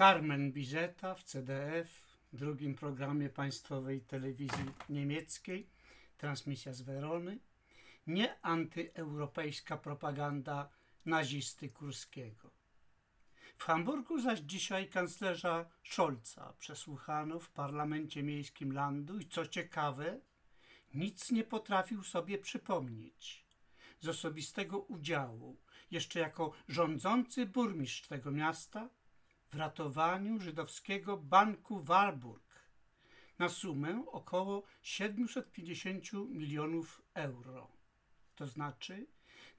Carmen Bizeta w CDF, drugim programie państwowej telewizji niemieckiej, transmisja z Werony, nie antyeuropejska propaganda nazisty Kurskiego. W Hamburgu zaś dzisiaj kanclerza Scholza przesłuchano w parlamencie miejskim landu i co ciekawe, nic nie potrafił sobie przypomnieć z osobistego udziału, jeszcze jako rządzący burmistrz tego miasta, w ratowaniu żydowskiego banku Warburg na sumę około 750 milionów euro. To znaczy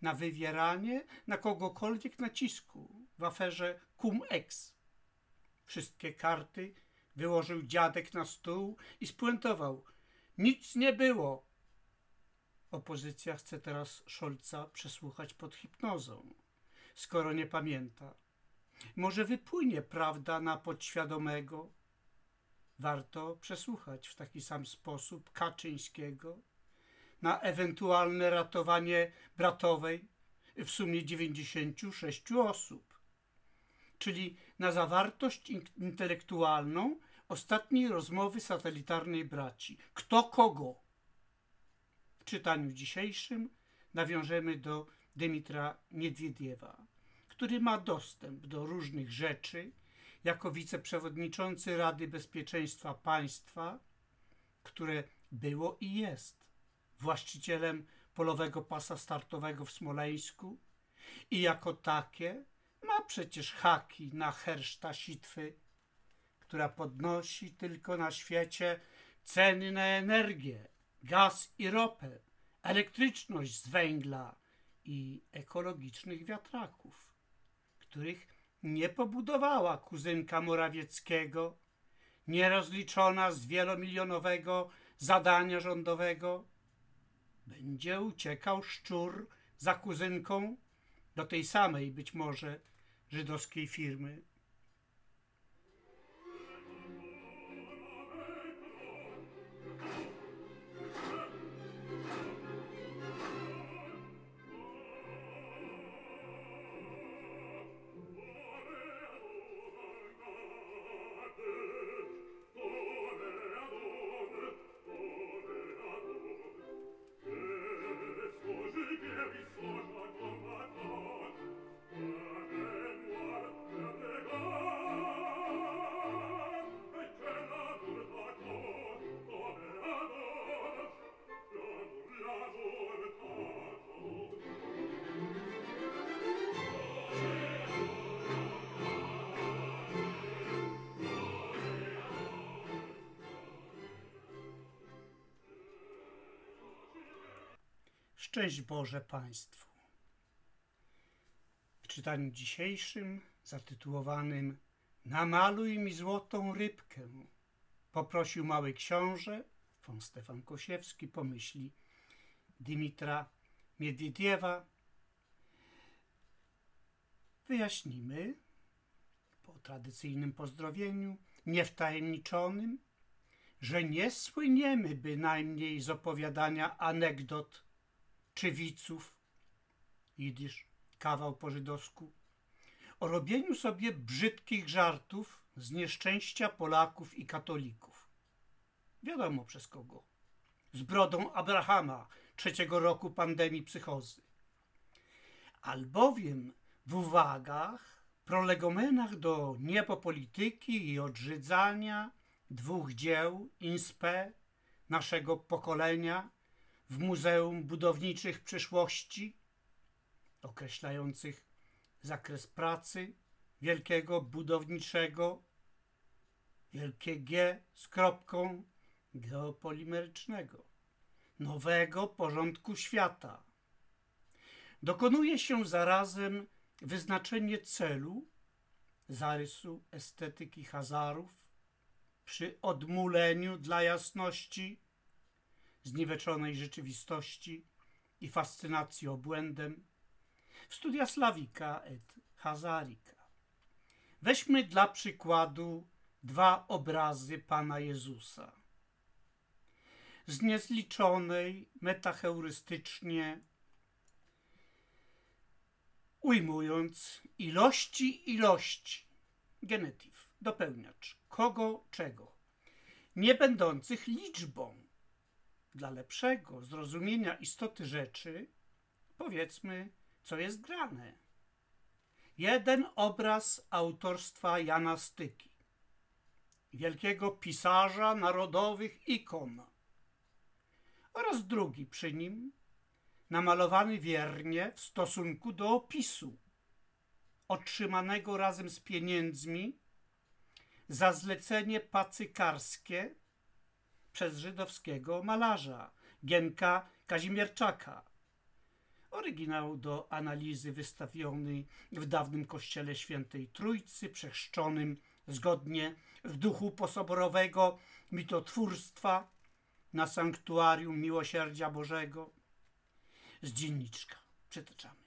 na wywieranie na kogokolwiek nacisku w aferze Cum-Ex. Wszystkie karty wyłożył dziadek na stół i spuentował. Nic nie było. Opozycja chce teraz Szolca przesłuchać pod hipnozą, skoro nie pamięta. Może wypłynie prawda na podświadomego? Warto przesłuchać w taki sam sposób Kaczyńskiego na ewentualne ratowanie bratowej w sumie 96 osób, czyli na zawartość intelektualną ostatniej rozmowy satelitarnej braci. Kto kogo? W czytaniu dzisiejszym nawiążemy do Dymitra Niedwiediewa który ma dostęp do różnych rzeczy jako wiceprzewodniczący Rady Bezpieczeństwa Państwa, które było i jest właścicielem polowego pasa startowego w Smoleńsku i jako takie ma przecież haki na herszta sitwy, która podnosi tylko na świecie ceny na energię, gaz i ropę, elektryczność z węgla i ekologicznych wiatraków których nie pobudowała kuzynka Morawieckiego, nierozliczona z wielomilionowego zadania rządowego, będzie uciekał szczur za kuzynką do tej samej być może żydowskiej firmy. Szczęść Boże Państwu. W czytaniu dzisiejszym, zatytułowanym Namaluj mi złotą rybkę, poprosił mały książę, von Stefan Kosiewski, pomyśli Dymitra Miedwiediewa. Wyjaśnimy po tradycyjnym pozdrowieniu, niewtajemniczonym, że nie słyniemy bynajmniej z opowiadania anegdot czy widzów, jidysz, kawał po żydowsku, o robieniu sobie brzydkich żartów z nieszczęścia Polaków i katolików. Wiadomo przez kogo. Z brodą Abrahama trzeciego roku pandemii psychozy. Albowiem w uwagach, prolegomenach do niepopolityki i odrzydzania dwóch dzieł inspe naszego pokolenia w Muzeum Budowniczych Przyszłości, określających zakres pracy wielkiego budowniczego, wielkie G z kropką geopolimerycznego, nowego porządku świata. Dokonuje się zarazem wyznaczenie celu, zarysu estetyki Hazarów, przy odmuleniu dla jasności zniweczonej rzeczywistości i fascynacji obłędem, w studia Slawika et Hazarika. Weźmy dla przykładu dwa obrazy Pana Jezusa. Z niezliczonej, metaheurystycznie ujmując ilości ilości, genetyw, dopełniacz kogo, czego, nie będących liczbą. Dla lepszego zrozumienia istoty rzeczy, powiedzmy, co jest grane. Jeden obraz autorstwa Jana Styki, wielkiego pisarza narodowych ikon, oraz drugi przy nim, namalowany wiernie w stosunku do opisu, otrzymanego razem z pieniędzmi za zlecenie pacykarskie przez żydowskiego malarza Gienka Kazimierczaka. Oryginał do analizy wystawiony w dawnym kościele świętej Trójcy, przechrzczonym zgodnie w duchu posoborowego mitotwórstwa na sanktuarium Miłosierdzia Bożego. Z dzienniczka przytaczamy.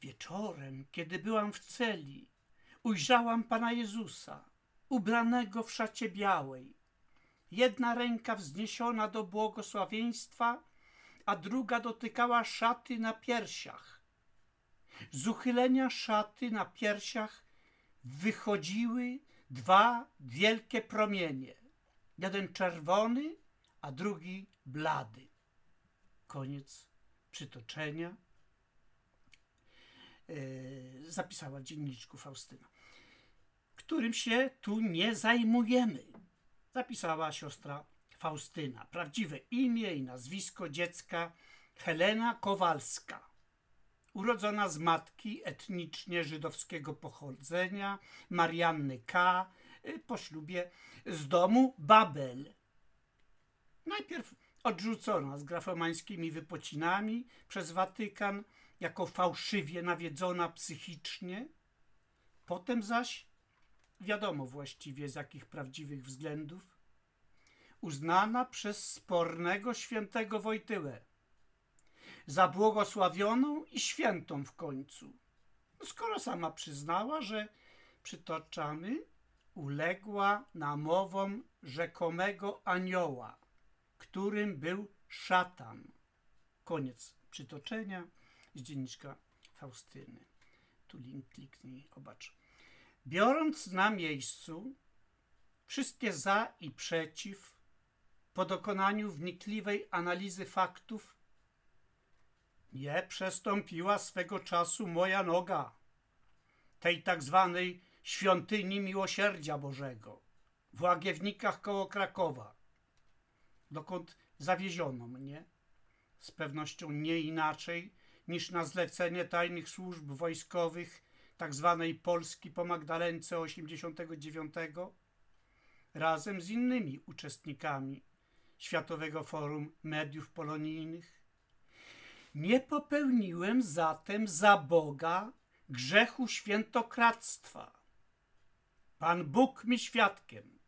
Wieczorem, kiedy byłam w celi, ujrzałam Pana Jezusa, ubranego w szacie białej. Jedna ręka wzniesiona do błogosławieństwa, a druga dotykała szaty na piersiach. Z uchylenia szaty na piersiach wychodziły dwa wielkie promienie. Jeden czerwony, a drugi blady. Koniec przytoczenia. Yy, zapisała w dzienniczku Faustyna. Którym się tu nie zajmujemy. Zapisała siostra Faustyna. Prawdziwe imię i nazwisko dziecka Helena Kowalska. Urodzona z matki etnicznie żydowskiego pochodzenia, Marianny K., y, po ślubie z domu Babel. Najpierw odrzucona z grafomańskimi wypocinami przez Watykan jako fałszywie nawiedzona psychicznie, potem zaś, wiadomo właściwie z jakich prawdziwych względów, uznana przez spornego świętego Wojtyłę za błogosławioną i świętą w końcu. Skoro sama przyznała, że przytoczamy, uległa namowom rzekomego anioła, którym był szatan. Koniec przytoczenia z dzienniczka Faustyny. Tu link kliknij, obacz. Biorąc na miejscu wszystkie za i przeciw, po dokonaniu wnikliwej analizy faktów, nie przestąpiła swego czasu moja noga tej tak zwanej świątyni miłosierdzia Bożego w Łagiewnikach koło Krakowa, dokąd zawieziono mnie, z pewnością nie inaczej niż na zlecenie tajnych służb wojskowych tak zwanej Polski po Magdalence 89, razem z innymi uczestnikami Światowego Forum Mediów Polonijnych. Nie popełniłem zatem za Boga grzechu świętokradztwa. Pan Bóg mi świadkiem,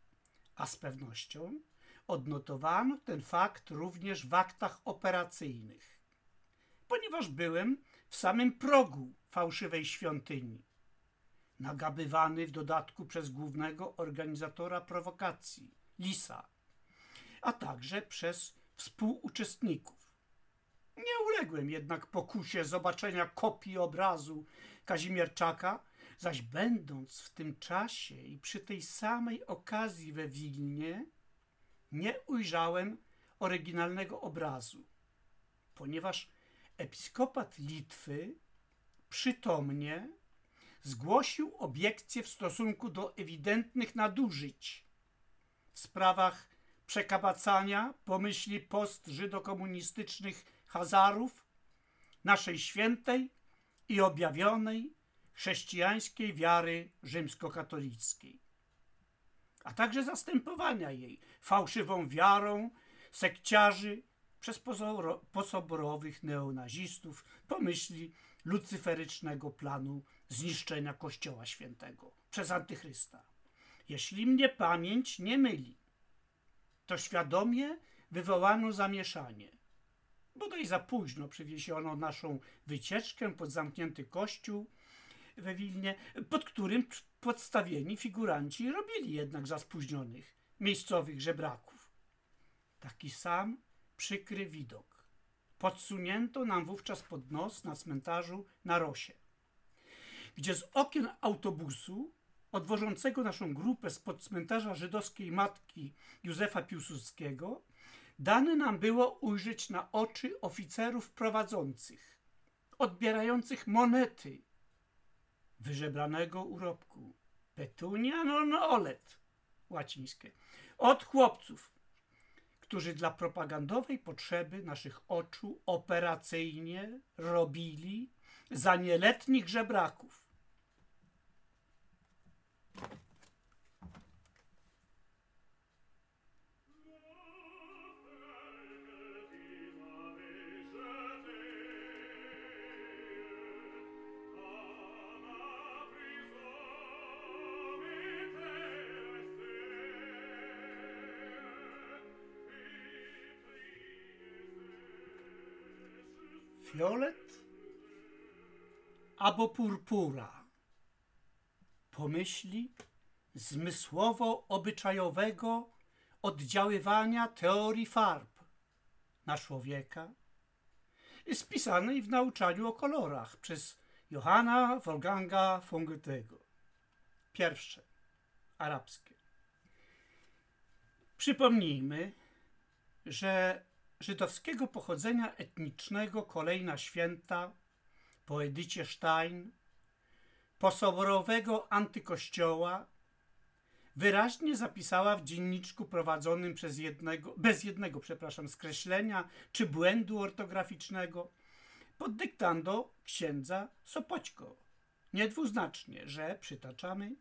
a z pewnością odnotowano ten fakt również w aktach operacyjnych, ponieważ byłem w samym progu fałszywej świątyni, nagabywany w dodatku przez głównego organizatora prowokacji, Lisa, a także przez współuczestników. Nie uległem jednak pokusie zobaczenia kopii obrazu Kazimierczaka, zaś będąc w tym czasie i przy tej samej okazji we Wilnie, nie ujrzałem oryginalnego obrazu, ponieważ episkopat Litwy przytomnie zgłosił obiekcje w stosunku do ewidentnych nadużyć. W sprawach przekabacania pomyśli post-żydokomunistycznych Hazarów, naszej świętej i objawionej chrześcijańskiej wiary rzymskokatolickiej, a także zastępowania jej fałszywą wiarą sekciarzy przez posoborowych neonazistów pomyśli lucyferycznego planu zniszczenia Kościoła Świętego przez Antychrysta. Jeśli mnie pamięć nie myli, to świadomie wywołano zamieszanie. Bodaj za późno przywieziono naszą wycieczkę pod zamknięty kościół we Wilnie, pod którym podstawieni figuranci robili jednak za spóźnionych miejscowych żebraków. Taki sam przykry widok podsunięto nam wówczas pod nos na cmentarzu na Rosie, gdzie z okien autobusu odwożącego naszą grupę spod cmentarza żydowskiej matki Józefa Piłsudskiego, dane nam było ujrzeć na oczy oficerów prowadzących, odbierających monety wyżebranego urobku. Petunia non olet, łacińskie, od chłopców, którzy dla propagandowej potrzeby naszych oczu operacyjnie robili za nieletnich żebraków. Albo purpura. Pomyśli zmysłowo-obyczajowego oddziaływania teorii farb na człowieka, spisanej w nauczaniu o kolorach przez Johanna Wolfganga von Goethego. Pierwsze, arabskie. Przypomnijmy, że żydowskiego pochodzenia etnicznego kolejna święta po Edycie Stein, posoborowego antykościoła, wyraźnie zapisała w dzienniczku prowadzonym przez jednego, bez jednego, przepraszam, skreślenia czy błędu ortograficznego pod dyktando księdza Sopoćko. Niedwuznacznie, że, przytaczamy,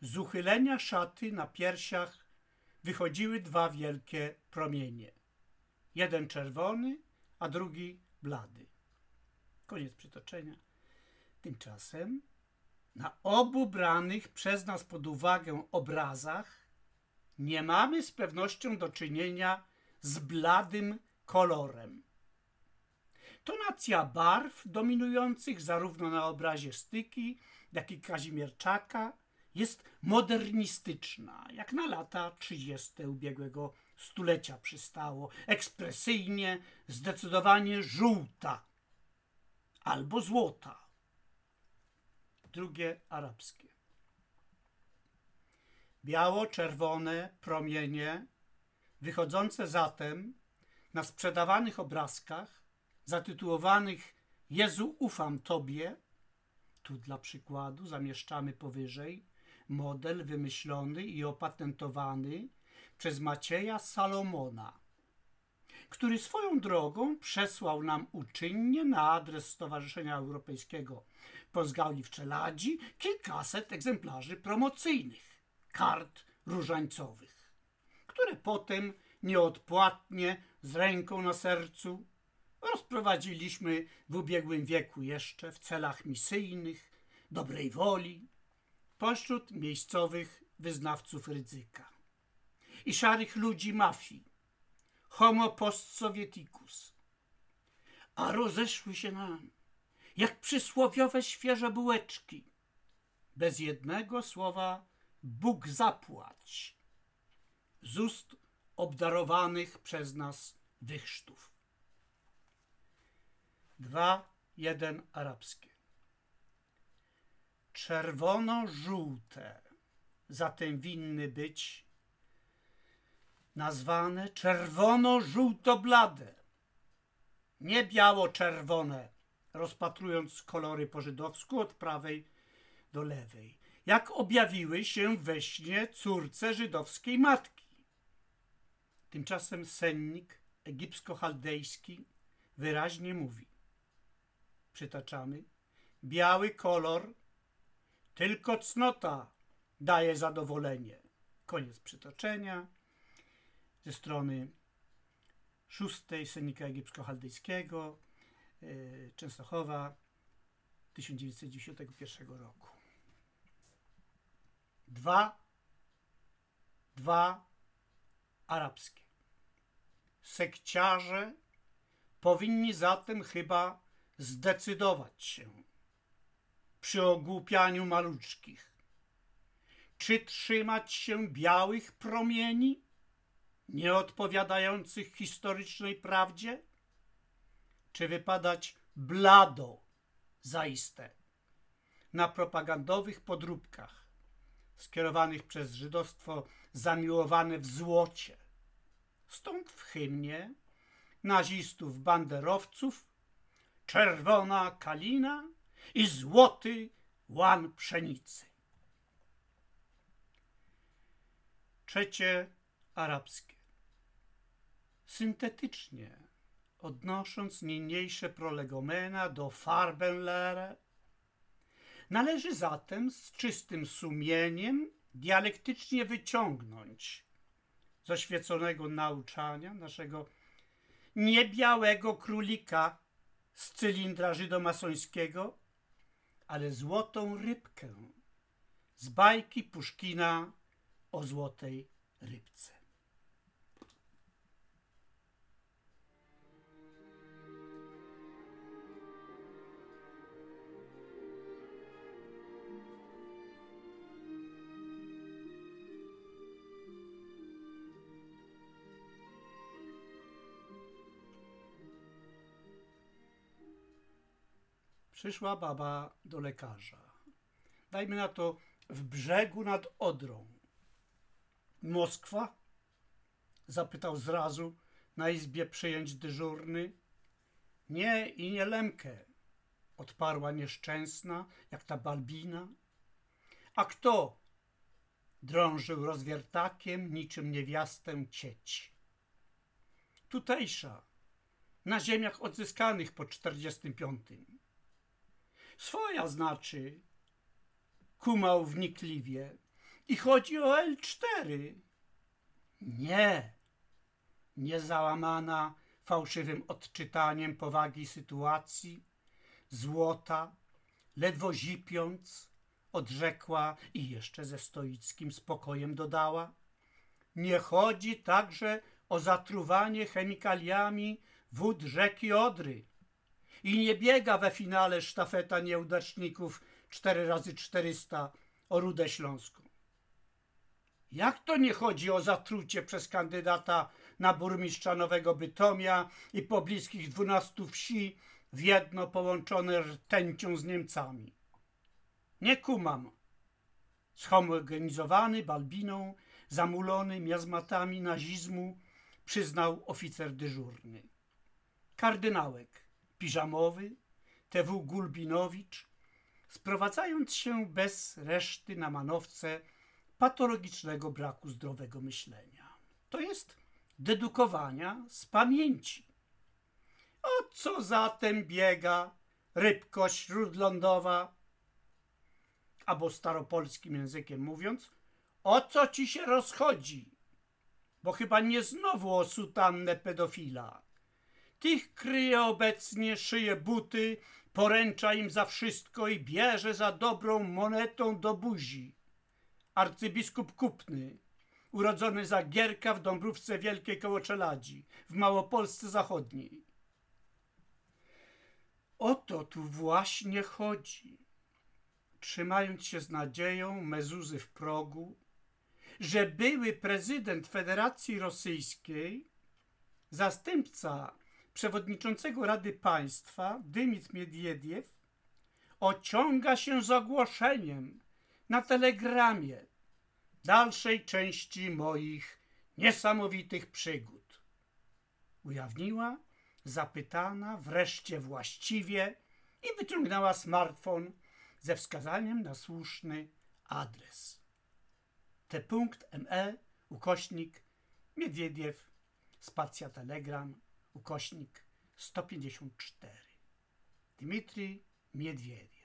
z uchylenia szaty na piersiach wychodziły dwa wielkie promienie. Jeden czerwony, a drugi blady. Koniec przytoczenia. Tymczasem na obu branych przez nas pod uwagę obrazach nie mamy z pewnością do czynienia z bladym kolorem. Tonacja barw dominujących zarówno na obrazie Styki, jak i Kazimierczaka jest modernistyczna, jak na lata 30. ubiegłego stulecia przystało. Ekspresyjnie, zdecydowanie żółta albo złota. Drugie arabskie. Biało-czerwone promienie, wychodzące zatem na sprzedawanych obrazkach zatytułowanych Jezu ufam Tobie, tu dla przykładu zamieszczamy powyżej model wymyślony i opatentowany przez Macieja Salomona, który swoją drogą przesłał nam uczynnie na adres Stowarzyszenia Europejskiego Pozgauli w Czeladzi kilkaset egzemplarzy promocyjnych, kart różańcowych, które potem nieodpłatnie z ręką na sercu rozprowadziliśmy w ubiegłym wieku jeszcze w celach misyjnych, dobrej woli, pośród miejscowych wyznawców ryzyka i szarych ludzi mafii, homo post-sovieticus. A rozeszły się nam, jak przysłowiowe świeże bułeczki, bez jednego słowa Bóg zapłać, z ust obdarowanych przez nas wychrztów. Dwa, jeden arabskie. Czerwono-żółte zatem winny być nazwane czerwono-żółto-blade, nie biało-czerwone, rozpatrując kolory po żydowsku od prawej do lewej, jak objawiły się we śnie córce żydowskiej matki. Tymczasem sennik egipsko-chaldejski wyraźnie mówi, przytaczamy, biały kolor, tylko cnota daje zadowolenie. Koniec przytoczenia ze strony szóstej Sennika Egipsko-Chaldejskiego, yy, Częstochowa 1991 roku. Dwa, dwa arabskie. Sekciarze powinni zatem chyba zdecydować się przy ogłupianiu maluczkich. Czy trzymać się białych promieni, nieodpowiadających historycznej prawdzie? Czy wypadać blado, zaiste, na propagandowych podróbkach, skierowanych przez żydostwo zamiłowane w złocie. Stąd w hymnie nazistów banderowców czerwona kalina i złoty łan pszenicy. Trzecie arabskie. Syntetycznie odnosząc niniejsze prolegomena do Farbenlehre, należy zatem z czystym sumieniem dialektycznie wyciągnąć z oświeconego nauczania naszego niebiałego królika z cylindra żydomasońskiego, ale złotą rybkę z bajki Puszkina o złotej rybce. Przyszła baba do lekarza. Dajmy na to w brzegu nad Odrą. Moskwa? Zapytał zrazu na izbie przyjęć dyżurny. Nie i nie Lemkę, odparła nieszczęsna, jak ta balbina. A kto? Drążył rozwiertakiem, niczym niewiastę cieć. Tutejsza, na ziemiach odzyskanych po czterdziestym piątym. Swoja znaczy, kumał wnikliwie. I chodzi o L4. Nie, nie załamana fałszywym odczytaniem powagi sytuacji, złota, ledwo zipiąc, odrzekła i jeszcze ze stoickim spokojem dodała. Nie chodzi także o zatruwanie chemikaliami wód rzeki Odry i nie biega we finale sztafeta nieudaczników 4 razy 400 o Rudę Śląską. Jak to nie chodzi o zatrucie przez kandydata na burmistrza Nowego Bytomia i pobliskich dwunastu wsi w jedno połączone rtęcią z Niemcami? Nie kumam. Zhomogenizowany Balbiną, zamulony miazmatami nazizmu, przyznał oficer dyżurny. Kardynałek piżamowy, TW Gulbinowicz, sprowadzając się bez reszty na manowce patologicznego braku zdrowego myślenia. To jest dedukowania z pamięci. O co zatem biega rybko śródlądowa? Albo staropolskim językiem mówiąc, o co ci się rozchodzi? Bo chyba nie znowu o sutannę pedofila. Tych kryje obecnie, szyje buty, poręcza im za wszystko i bierze za dobrą monetą do buzi. Arcybiskup Kupny, urodzony za Gierka w Dąbrówce Wielkiej koło Czeladzi, w Małopolsce Zachodniej. O to tu właśnie chodzi. Trzymając się z nadzieją mezuzy w progu, że były prezydent Federacji Rosyjskiej, zastępca przewodniczącego Rady Państwa Dymitr Miedwiediew ociąga się z ogłoszeniem na telegramie dalszej części moich niesamowitych przygód. Ujawniła zapytana wreszcie właściwie i wyciągnęła smartfon ze wskazaniem na słuszny adres. T.me ukośnik Miedwiediew spacja telegram ukośnik 154. Дмитрий Медведев.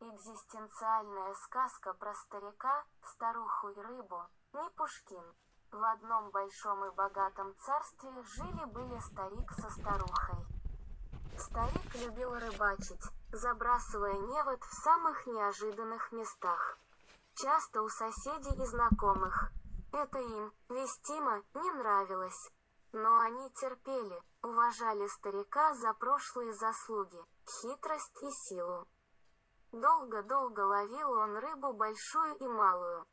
Экзистенциальная сказка про старика, старуху и рыбу, не Пушкин. В одном большом и богатом царстве жили-были старик со старухой. Старик любил рыбачить, забрасывая невод в самых неожиданных местах. Часто у соседей и знакомых – это им, вестимо, не нравилось. Но они терпели, уважали старика за прошлые заслуги, хитрость и силу. Долго-долго ловил он рыбу большую и малую.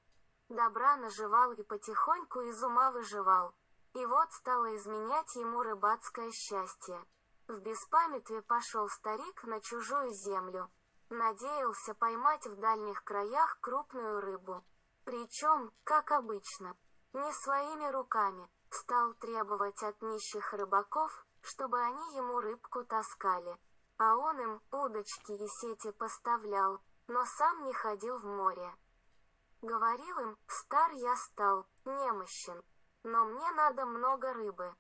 Добра наживал и потихоньку из ума выживал. И вот стало изменять ему рыбацкое счастье. В беспамятстве пошел старик на чужую землю. Надеялся поймать в дальних краях крупную рыбу. Причем, как обычно, не своими руками. Стал требовать от нищих рыбаков, чтобы они ему рыбку таскали. А он им удочки и сети поставлял, но сам не ходил в море. Говорил им, стар я стал, немощен, но мне надо много рыбы,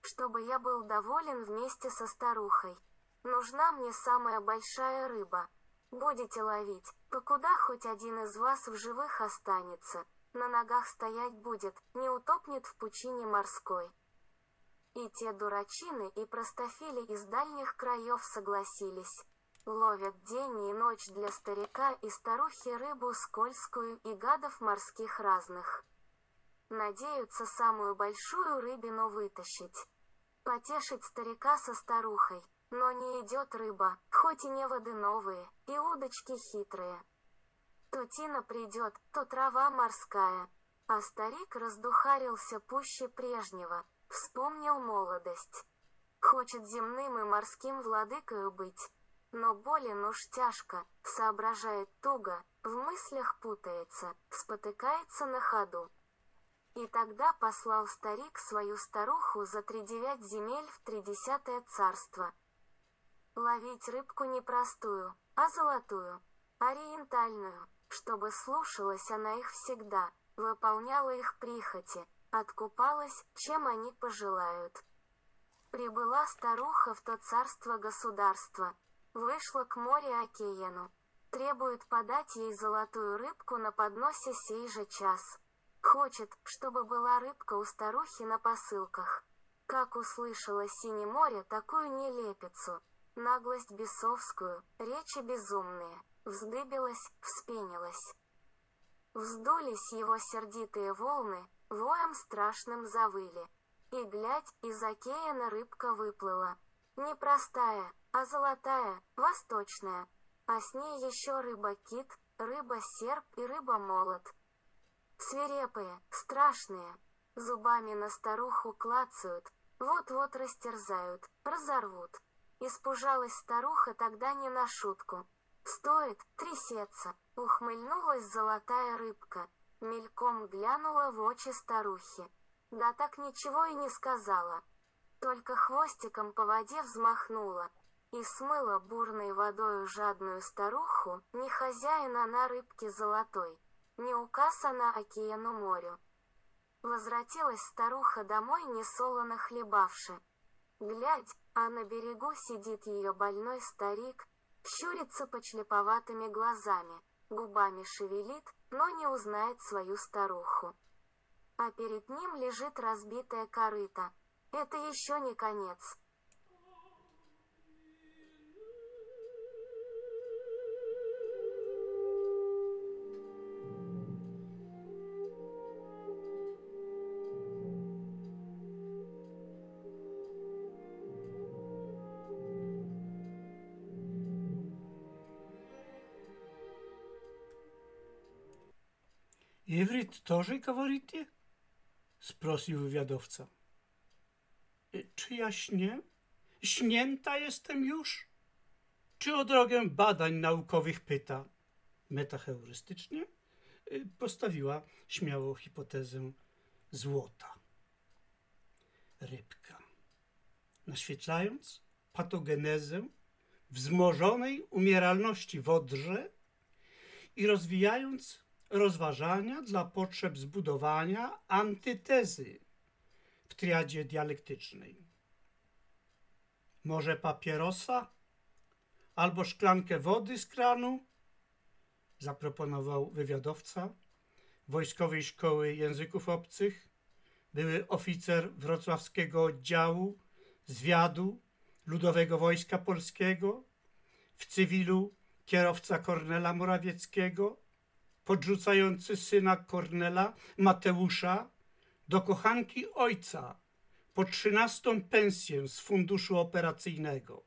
чтобы я был доволен вместе со старухой. Нужна мне самая большая рыба. Будете ловить, покуда хоть один из вас в живых останется, на ногах стоять будет, не утопнет в пучине морской. И те дурачины и простофили из дальних краев согласились. Ловят день и ночь для старика и старухи рыбу скользкую и гадов морских разных. Надеются самую большую рыбину вытащить. Потешить старика со старухой, но не идет рыба, хоть и не воды новые, и удочки хитрые. То тина придет, то трава морская. А старик раздухарился пуще прежнего, вспомнил молодость. Хочет земным и морским владыкою быть. Но болен уж тяжко, соображает туго, в мыслях путается, спотыкается на ходу. И тогда послал старик свою старуху за тридевять земель в тридесятое царство. Ловить рыбку не простую, а золотую, ориентальную, чтобы слушалась она их всегда, выполняла их прихоти, откупалась, чем они пожелают. Прибыла старуха в то царство-государство, Вышла к морю Океяну. Требует подать ей золотую рыбку на подносе сей же час. Хочет, чтобы была рыбка у старухи на посылках. Как услышала Сине море такую нелепицу, наглость бесовскую, речи безумные, вздыбилась, вспенилась. Вздулись его сердитые волны, воем страшным завыли. И глядь, из океана рыбка выплыла. Непростая, а золотая, восточная. А с ней еще рыба-кит, рыба-серп и рыба-молот. Свирепые, страшные, зубами на старуху клацают, вот-вот растерзают, разорвут. Испужалась старуха тогда не на шутку. Стоит, трясется, ухмыльнулась золотая рыбка, мельком глянула в очи старухи. Да так ничего и не сказала. Только хвостиком по воде взмахнула, и смыла бурной водою жадную старуху, не хозяина на рыбке золотой, не указ она океану морю. Возвратилась старуха домой, несолоно хлебавши. Глядь, а на берегу сидит ее больной старик, щурится почлеповатыми глазами, губами шевелит, но не узнает свою старуху. А перед ним лежит разбитая корыта. Это еще не конец. Иврит тоже говорите? Спросил wywiadowca. Czy ja śnię? Śnięta jestem już? Czy o drogę badań naukowych pyta? Metaheurystycznie postawiła śmiało hipotezę złota. Rybka. Naświetlając patogenezę wzmożonej umieralności w Odrze i rozwijając rozważania dla potrzeb zbudowania antytezy w triadzie dialektycznej. Może papierosa albo szklankę wody z kranu? Zaproponował wywiadowca Wojskowej Szkoły Języków Obcych, były oficer wrocławskiego oddziału zwiadu Ludowego Wojska Polskiego, w cywilu kierowca Kornela Morawieckiego, podrzucający syna Kornela, Mateusza, do kochanki ojca po trzynastą pensję z funduszu operacyjnego.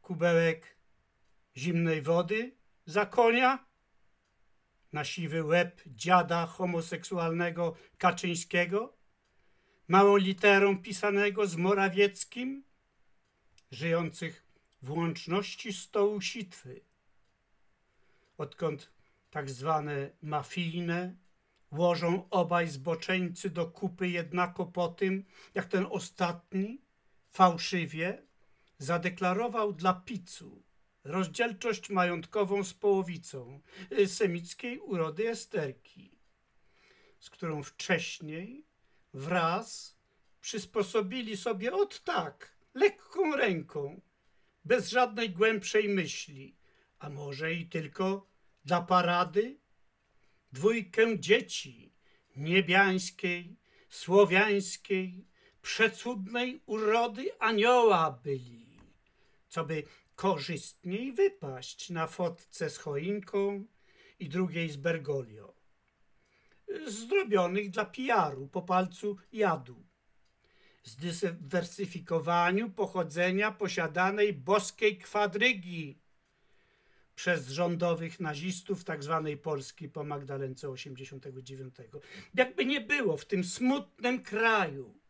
Kubełek zimnej wody za konia, na siwy łeb dziada homoseksualnego Kaczyńskiego, małą literą pisanego z Morawieckim, żyjących w łączności stołu sitwy. Odkąd tak zwane mafijne łożą obaj zboczeńcy do kupy jednako po tym, jak ten ostatni fałszywie zadeklarował dla Picu rozdzielczość majątkową z połowicą y, semickiej urody Esterki, z którą wcześniej wraz przysposobili sobie od tak, lekką ręką, bez żadnej głębszej myśli, a może i tylko dla parady, dwójkę dzieci niebiańskiej, słowiańskiej, przecudnej urody anioła byli, co by korzystniej wypaść na fotce z choinką i drugiej z Bergoglio, zrobionych dla pijaru po palcu jadu, zdywersyfikowaniu pochodzenia posiadanej boskiej kwadrygi przez rządowych nazistów. Tak Polski po Magdalence 89. Jakby nie było w tym smutnym kraju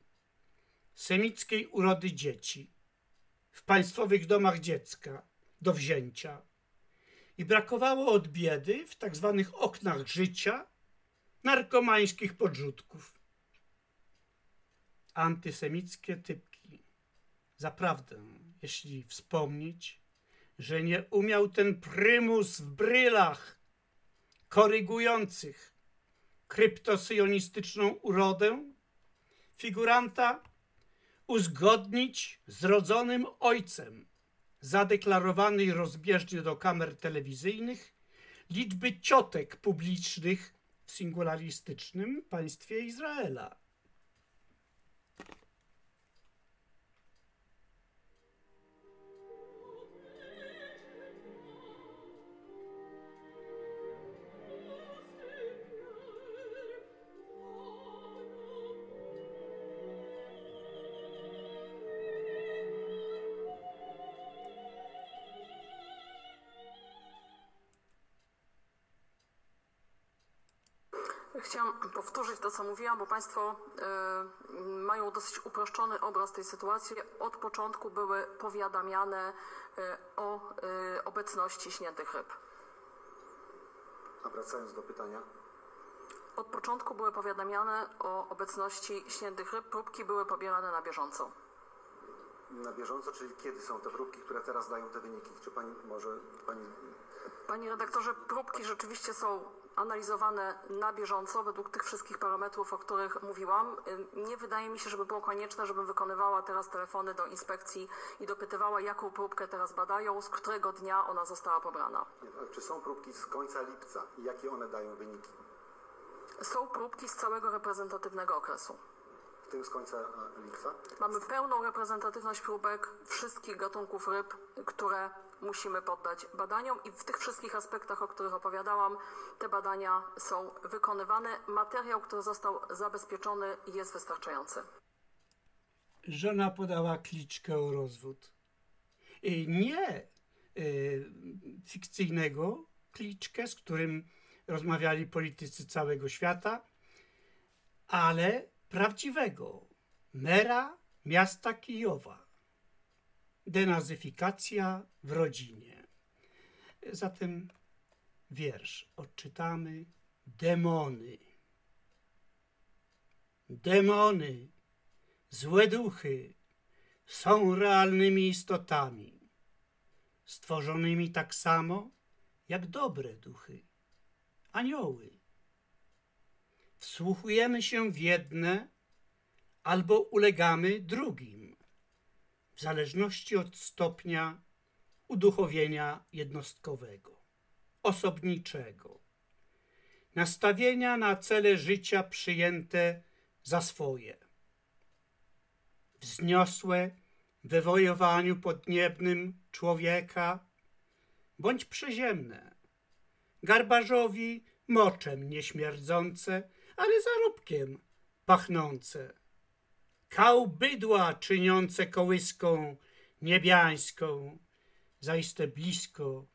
semickiej urody dzieci, w państwowych domach dziecka do wzięcia i brakowało od biedy w tak zwanych oknach życia narkomańskich podrzutków. Antysemickie typki. Zaprawdę, jeśli wspomnieć, że nie umiał ten prymus w brylach korygujących kryptosyjonistyczną urodę figuranta uzgodnić z rodzonym ojcem zadeklarowanej rozbieżnie do kamer telewizyjnych liczby ciotek publicznych w singularistycznym państwie Izraela. Powtórzyć to, co mówiłam, bo Państwo y, mają dosyć uproszczony obraz tej sytuacji. Od początku były powiadamiane y, o y, obecności śniętych ryb. A wracając do pytania. Od początku były powiadamiane o obecności śniętych ryb. Próbki były pobierane na bieżąco. Na bieżąco, czyli kiedy są te próbki, które teraz dają te wyniki? Czy Pani może Pani Panie redaktorze, próbki rzeczywiście są analizowane na bieżąco według tych wszystkich parametrów, o których mówiłam. Nie wydaje mi się, żeby było konieczne, żebym wykonywała teraz telefony do inspekcji i dopytywała, jaką próbkę teraz badają, z którego dnia ona została pobrana. Czy są próbki z końca lipca i jakie one dają wyniki? Są próbki z całego reprezentatywnego okresu. W tym z końca lipca? Mamy pełną reprezentatywność próbek wszystkich gatunków ryb, które musimy poddać badaniom i w tych wszystkich aspektach, o których opowiadałam, te badania są wykonywane. Materiał, który został zabezpieczony jest wystarczający. Żona podała kliczkę o rozwód. Nie y, fikcyjnego kliczkę, z którym rozmawiali politycy całego świata, ale prawdziwego mera miasta Kijowa denazyfikacja w rodzinie. Zatem wiersz odczytamy demony. Demony, złe duchy są realnymi istotami, stworzonymi tak samo jak dobre duchy, anioły. Wsłuchujemy się w jedne albo ulegamy drugim w zależności od stopnia uduchowienia jednostkowego, osobniczego, nastawienia na cele życia przyjęte za swoje, wzniosłe w wywojowaniu podniebnym człowieka, bądź przyziemne, garbarzowi moczem nieśmierdzące, ale zarobkiem pachnące kał bydła czyniące kołyską niebiańską, zaiste blisko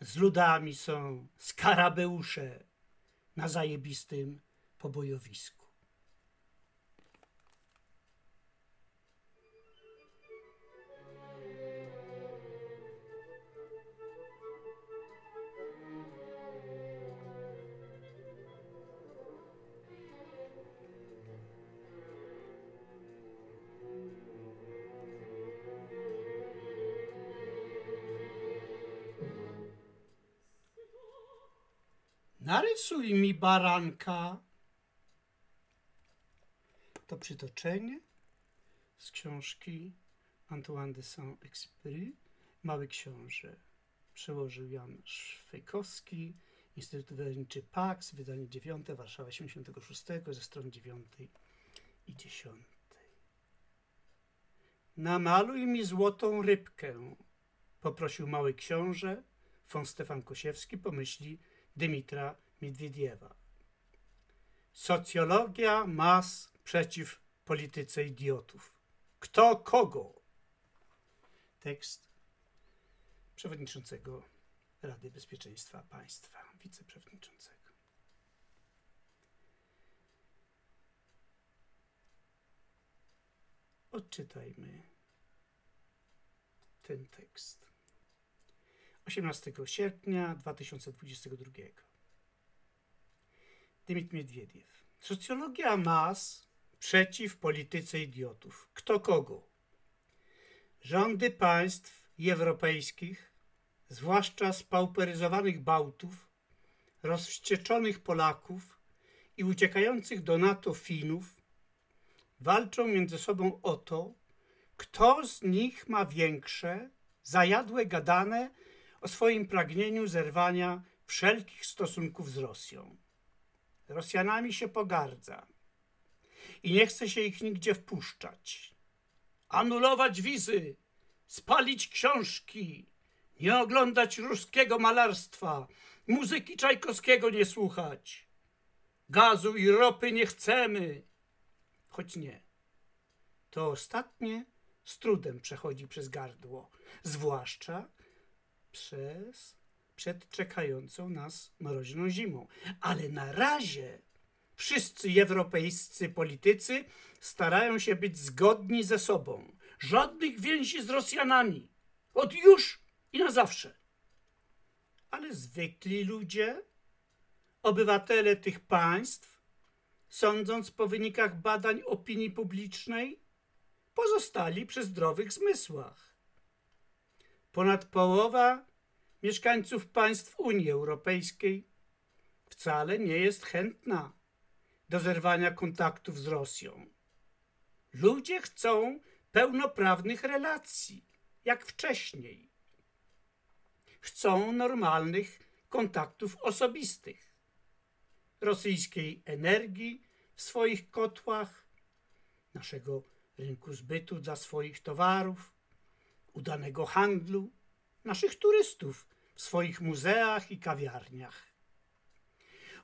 z ludami są skarabeusze na zajebistym pobojowisku. Narysuj mi baranka. To przytoczenie z książki Antoine de Saint-Exupéry Mały Książę. Przełożył Jan Szwejkowski, Instytut Wydawniczy Pax, wydanie 9, Warszawa 76, ze stron 9 i 10. Namaluj mi złotą rybkę, poprosił mały książę, von Stefan Kosiewski pomyśli Dymitra Miedwiediewa. Socjologia mas przeciw polityce idiotów. Kto kogo? Tekst przewodniczącego Rady Bezpieczeństwa Państwa, wiceprzewodniczącego. Odczytajmy ten tekst. 18 sierpnia 2022. Dymit Miedwiediew. Socjologia mas przeciw polityce idiotów. Kto kogo? Rządy państw europejskich, zwłaszcza spauperyzowanych Bałtów, rozwścieczonych Polaków i uciekających do NATO Finów, walczą między sobą o to, kto z nich ma większe, zajadłe gadane o swoim pragnieniu zerwania wszelkich stosunków z Rosją. Rosjanami się pogardza i nie chce się ich nigdzie wpuszczać. Anulować wizy, spalić książki, nie oglądać ruskiego malarstwa, muzyki Czajkowskiego nie słuchać. Gazu i ropy nie chcemy. Choć nie. To ostatnie z trudem przechodzi przez gardło, zwłaszcza przez przed czekającą nas mroźną zimą. Ale na razie wszyscy europejscy politycy starają się być zgodni ze sobą. Żadnych więzi z Rosjanami. Od już i na zawsze. Ale zwykli ludzie, obywatele tych państw, sądząc po wynikach badań opinii publicznej, pozostali przy zdrowych zmysłach. Ponad połowa mieszkańców państw Unii Europejskiej wcale nie jest chętna do zerwania kontaktów z Rosją. Ludzie chcą pełnoprawnych relacji, jak wcześniej. Chcą normalnych kontaktów osobistych, rosyjskiej energii w swoich kotłach, naszego rynku zbytu dla swoich towarów, udanego handlu, naszych turystów w swoich muzeach i kawiarniach.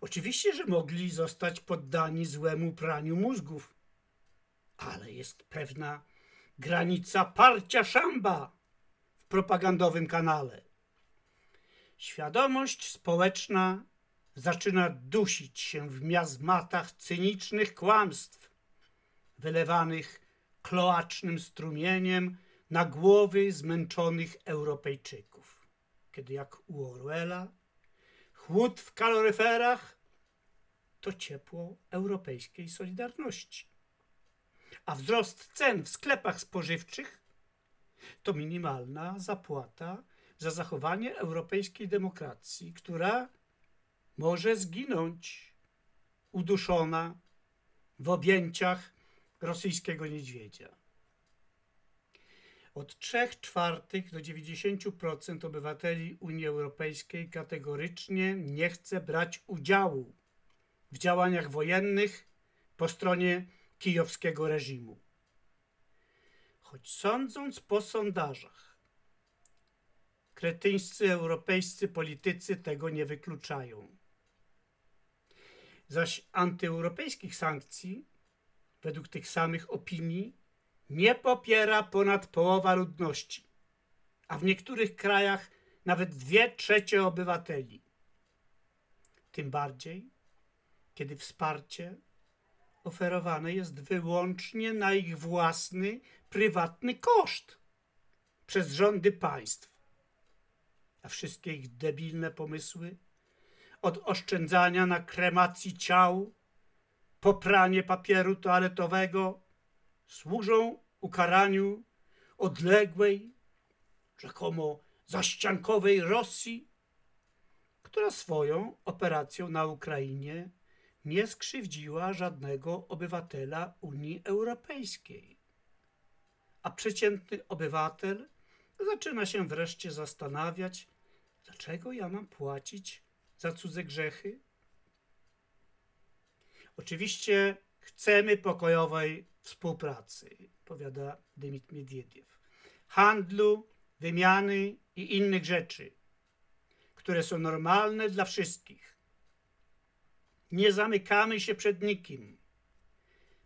Oczywiście, że mogli zostać poddani złemu praniu mózgów, ale jest pewna granica parcia szamba w propagandowym kanale. Świadomość społeczna zaczyna dusić się w miazmatach cynicznych kłamstw, wylewanych kloacznym strumieniem na głowy zmęczonych Europejczyków. Kiedy jak u Orwella, chłód w kaloryferach to ciepło europejskiej solidarności. A wzrost cen w sklepach spożywczych to minimalna zapłata za zachowanie europejskiej demokracji, która może zginąć uduszona w objęciach rosyjskiego niedźwiedzia. Od 3 czwartych do 90% obywateli Unii Europejskiej kategorycznie nie chce brać udziału w działaniach wojennych po stronie kijowskiego reżimu. Choć sądząc po sondażach, kretyńscy europejscy politycy tego nie wykluczają. Zaś antyeuropejskich sankcji, według tych samych opinii, nie popiera ponad połowa ludności, a w niektórych krajach nawet dwie trzecie obywateli. Tym bardziej, kiedy wsparcie oferowane jest wyłącznie na ich własny, prywatny koszt przez rządy państw. A wszystkie ich debilne pomysły, od oszczędzania na kremacji ciał, popranie papieru toaletowego, służą ukaraniu odległej, rzekomo zaściankowej Rosji, która swoją operacją na Ukrainie nie skrzywdziła żadnego obywatela Unii Europejskiej. A przeciętny obywatel zaczyna się wreszcie zastanawiać, dlaczego ja mam płacić za cudze grzechy? Oczywiście chcemy pokojowej współpracy, powiada Dmytr Miedwiediew, handlu, wymiany i innych rzeczy, które są normalne dla wszystkich. Nie zamykamy się przed nikim.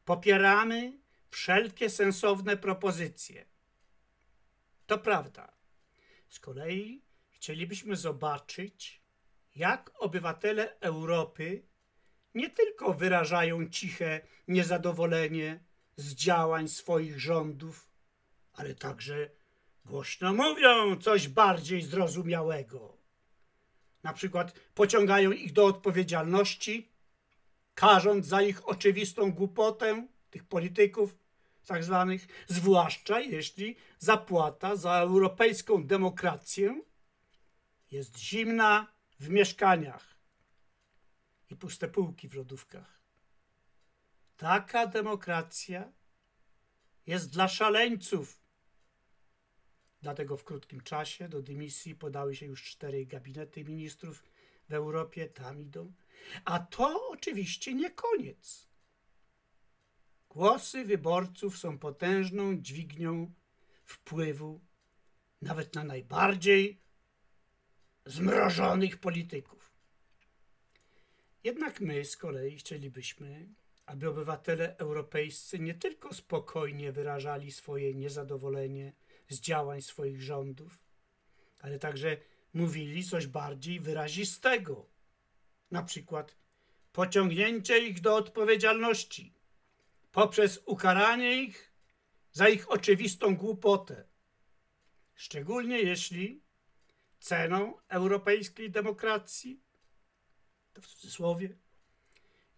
Popieramy wszelkie sensowne propozycje. To prawda. Z kolei chcielibyśmy zobaczyć, jak obywatele Europy nie tylko wyrażają ciche niezadowolenie z działań swoich rządów, ale także głośno mówią coś bardziej zrozumiałego. Na przykład pociągają ich do odpowiedzialności, karząc za ich oczywistą głupotę, tych polityków tak zwanych, zwłaszcza jeśli zapłata za europejską demokrację jest zimna w mieszkaniach i puste półki w lodówkach. Taka demokracja jest dla szaleńców. Dlatego w krótkim czasie do dymisji podały się już cztery gabinety ministrów w Europie, tam idą. A to oczywiście nie koniec. Głosy wyborców są potężną dźwignią wpływu nawet na najbardziej zmrożonych polityków. Jednak my z kolei chcielibyśmy, aby obywatele europejscy nie tylko spokojnie wyrażali swoje niezadowolenie z działań swoich rządów, ale także mówili coś bardziej wyrazistego, na przykład pociągnięcie ich do odpowiedzialności poprzez ukaranie ich za ich oczywistą głupotę, szczególnie jeśli ceną europejskiej demokracji, to w cudzysłowie,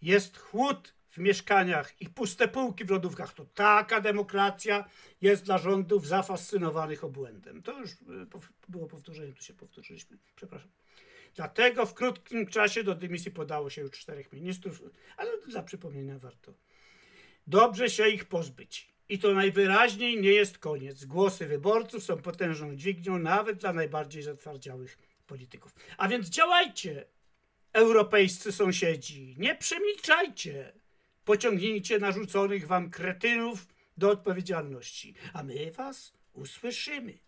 jest chłód w mieszkaniach i puste półki w lodówkach. To taka demokracja jest dla rządów zafascynowanych obłędem. To już e, było powtórzenie, tu się powtórzyliśmy. Przepraszam. Dlatego w krótkim czasie do dymisji podało się już czterech ministrów, ale dla przypomnienia warto. Dobrze się ich pozbyć. I to najwyraźniej nie jest koniec. Głosy wyborców są potężną dźwignią nawet dla najbardziej zatwardziałych polityków. A więc działajcie, europejscy sąsiedzi. Nie przemilczajcie. Pociągnijcie narzuconych wam kretynów do odpowiedzialności, a my was usłyszymy.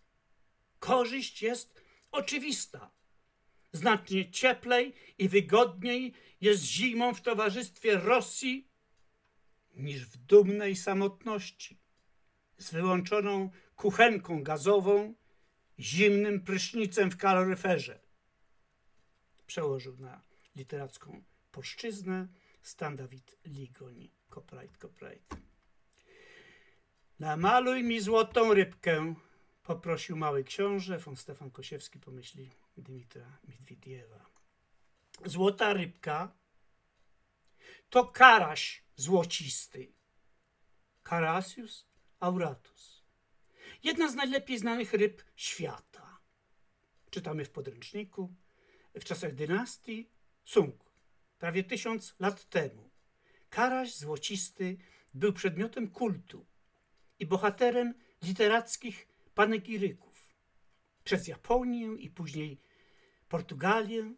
Korzyść jest oczywista. Znacznie cieplej i wygodniej jest zimą w towarzystwie Rosji niż w dumnej samotności, z wyłączoną kuchenką gazową, zimnym prysznicem w kaloryferze. Przełożył na literacką polszczyznę Stan Dawid Ligoń, copyright, copyright. Namaluj mi złotą rybkę, poprosił mały książę, von Stefan Kosiewski pomyśli Dymitra Midwiediewa. Złota rybka to karaś złocisty. Carasius auratus. Jedna z najlepiej znanych ryb świata. Czytamy w podręczniku. W czasach dynastii Sung, prawie tysiąc lat temu, karaś złocisty był przedmiotem kultu i bohaterem literackich panegiryków. Przez Japonię i później Portugalię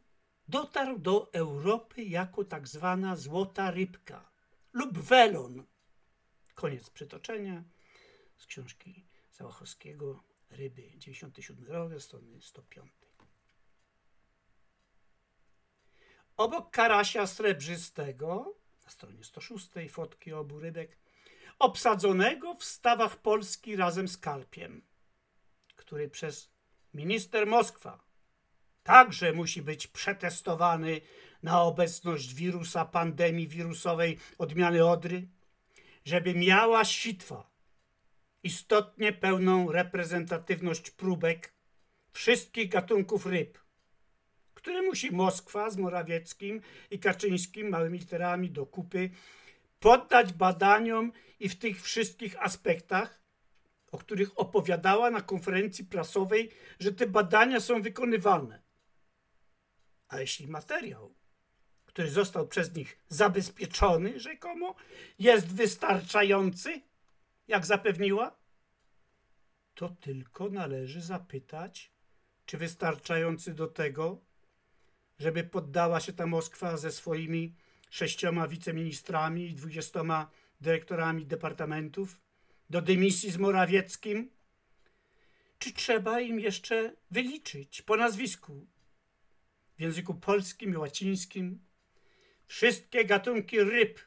dotarł do Europy jako tak zwana złota rybka lub welon. Koniec przytoczenia z książki Załachowskiego Ryby, 97 rok, strony 105. Obok karasia srebrzystego, na stronie 106, fotki obu rybek, obsadzonego w stawach Polski razem z karpiem, który przez minister Moskwa także musi być przetestowany na obecność wirusa pandemii wirusowej odmiany Odry, żeby miała sitwa istotnie pełną reprezentatywność próbek wszystkich gatunków ryb, które musi Moskwa z Morawieckim i Kaczyńskim małymi literami do kupy poddać badaniom i w tych wszystkich aspektach, o których opowiadała na konferencji prasowej, że te badania są wykonywane. A jeśli materiał, który został przez nich zabezpieczony rzekomo, jest wystarczający, jak zapewniła, to tylko należy zapytać, czy wystarczający do tego, żeby poddała się ta Moskwa ze swoimi sześcioma wiceministrami i dwudziestoma dyrektorami departamentów do dymisji z Morawieckim? Czy trzeba im jeszcze wyliczyć po nazwisku w języku polskim i łacińskim wszystkie gatunki ryb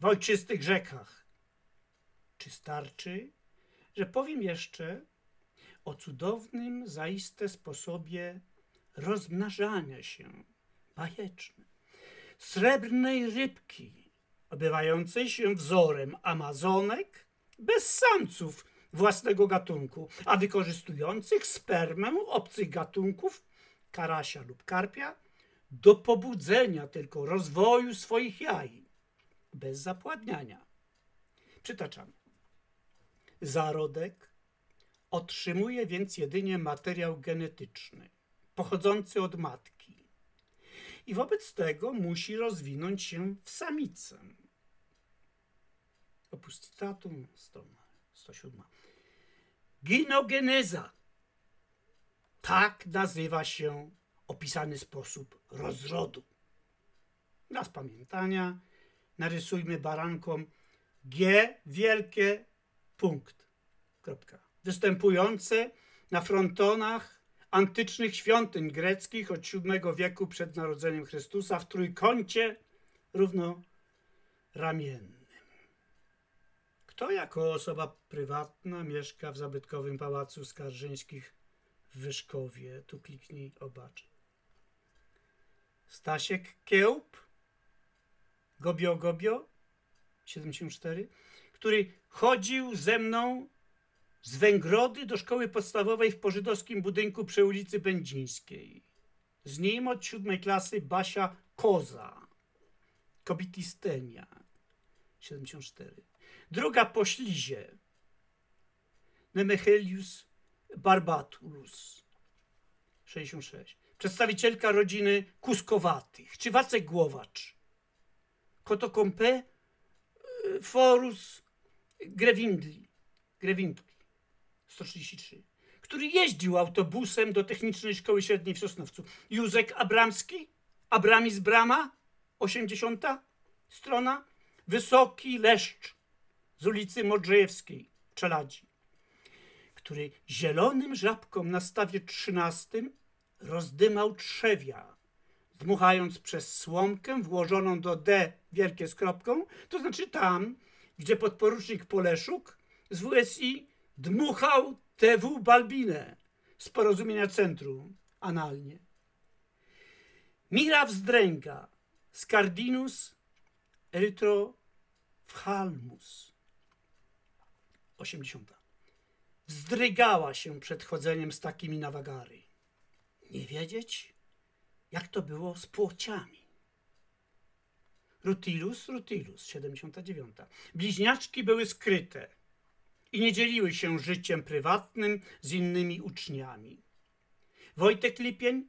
w ojczystych rzekach? Czy starczy, że powiem jeszcze o cudownym zaiste sposobie rozmnażania się bajecznym srebrnej rybki, obywającej się wzorem amazonek bez samców własnego gatunku, a wykorzystujących spermę obcych gatunków karasia lub karpia do pobudzenia tylko rozwoju swoich jaj, bez zapładniania. Przytaczamy. Zarodek otrzymuje więc jedynie materiał genetyczny pochodzący od matki i wobec tego musi rozwinąć się w samicę. Opus cytatu 107. Ginogeneza. Tak nazywa się opisany sposób rozrodu. Dla spamiętania narysujmy barankom G wielkie punkt. Kropka. Występujące na frontonach antycznych świątyń greckich od VII wieku przed narodzeniem Chrystusa w trójkącie równoramiennym. Kto jako osoba prywatna mieszka w zabytkowym pałacu Skarżyńskich w Wyszkowie? Tu kliknij, obacz. Stasiek Kiełb, Gobio Gobio, 74, który chodził ze mną z Węgrody do szkoły podstawowej w pożydowskim budynku przy ulicy Będzińskiej. Z nim od siódmej klasy Basia Koza, Kobitistenia, 74. Druga po ślizie, Nemechelius Barbatulus, 66. Przedstawicielka rodziny Kuskowatych, czy Wacek Głowacz, Kotokompe Forus Grewindli, Grewindli, 133, który jeździł autobusem do Technicznej Szkoły Średniej w Sosnowcu. Józek Abramski, Abramis Brama, 80. strona, Wysoki Leszcz z ulicy Modrzejewskiej, Czeladzi, który zielonym żabkom na stawie 13 rozdymał trzewia, dmuchając przez słomkę włożoną do D wielkie z kropką, to znaczy tam, gdzie podporucznik Poleszuk z WSI dmuchał TW Balbinę z porozumienia centrum analnie. Mira wzdręga Scardinus erytrophalmus 80. Wzdrygała się przed chodzeniem z takimi na wagary. Nie wiedzieć, jak to było z płociami. Rutilus, Rutilus, 79. Bliźniaczki były skryte i nie dzieliły się życiem prywatnym z innymi uczniami. Wojtek Lipień,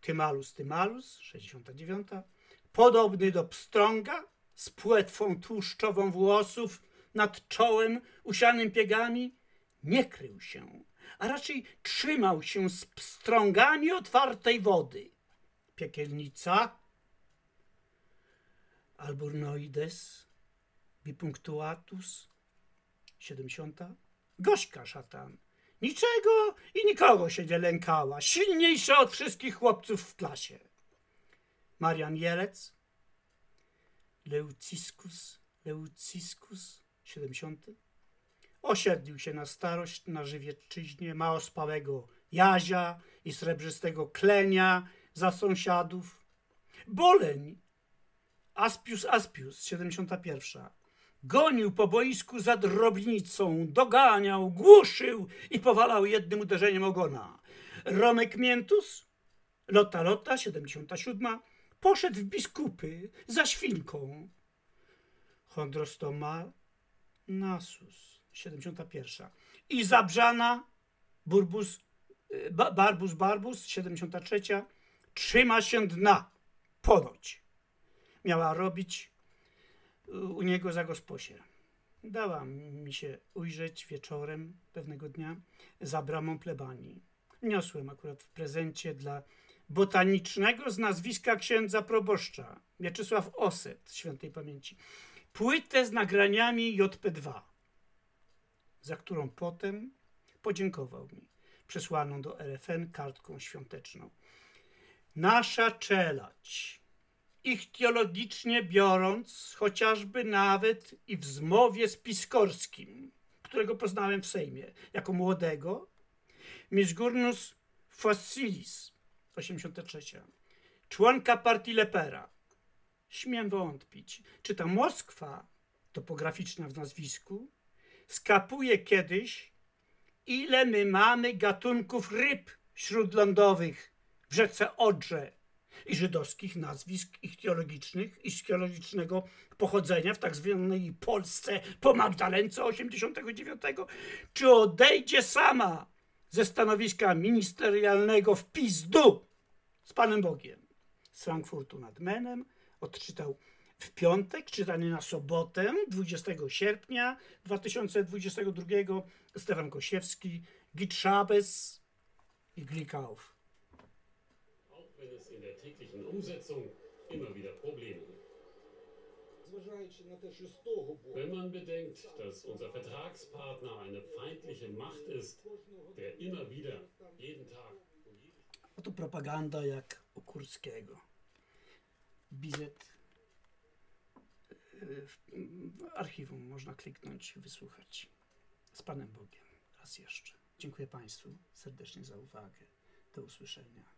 Tymalus, Tymalus, 69. Podobny do pstrąga, z płetwą tłuszczową włosów nad czołem usianym piegami, nie krył się, a raczej trzymał się z pstrągami otwartej wody. Piekielnica, Alburnoides, Bipunctuatus, 70. Gośka szatan. Niczego i nikogo się nie lękała. Silniejsza od wszystkich chłopców w klasie. Marian Jelec, Leuciscus, Leuciscus, 70. Osiedlił się na starość na Żywiecczyźnie, ma ospałego Jazia i srebrzystego Klenia za sąsiadów. Boleń, Aspius Aspius, 71. Gonił po boisku za drobnicą, doganiał, głuszył i powalał jednym uderzeniem ogona. Romek Miętus, Lota Lota, 77. Poszedł w biskupy za świnką. Chondrostoma Nasus, 71. I Zabrzana, Burbus, Barbus Barbus, 73. trzyma się dna. Ponoć. Miała robić u niego za gosposie. Dała mi się ujrzeć wieczorem pewnego dnia za bramą plebanii. Niosłem akurat w prezencie dla botanicznego z nazwiska księdza proboszcza Mieczysław Oset świętej pamięci płytę z nagraniami JP2, za którą potem podziękował mi przesłaną do RFN kartką świąteczną. Nasza czelać, ichtiologicznie biorąc, chociażby nawet i w zmowie z Piskorskim, którego poznałem w Sejmie jako młodego, Misgurnus Fossilis, 83, członka partii Lepera. Śmiem wątpić, czy ta Moskwa, topograficzna w nazwisku, skapuje kiedyś, ile my mamy gatunków ryb śródlądowych w rzece Odrze i żydowskich nazwisk ichtiologicznych, ichtiologicznego pochodzenia w tak zwanej Polsce po Magdalence 89, czy odejdzie sama ze stanowiska ministerialnego w pizdu z Panem Bogiem. Z Frankfurtu nad Menem odczytał w piątek, czytany na sobotę, 20 sierpnia 2022 Stefan Kosiewski, Git Schabes i Glikauf alltäglichen Umsetzung immer wieder Probleme. Wenn man bedenkt, dass unser Vertragspartner eine feindliche Macht ist, der immer wieder, jeden Tag. Oto propaganda jak Okurskiego. Bizet. E, w archiwum można kliknąć, wysłuchać. Z Panem Bogiem. Raz jeszcze. Dziękuję Państwu serdecznie za uwagę. Do usłyszenia.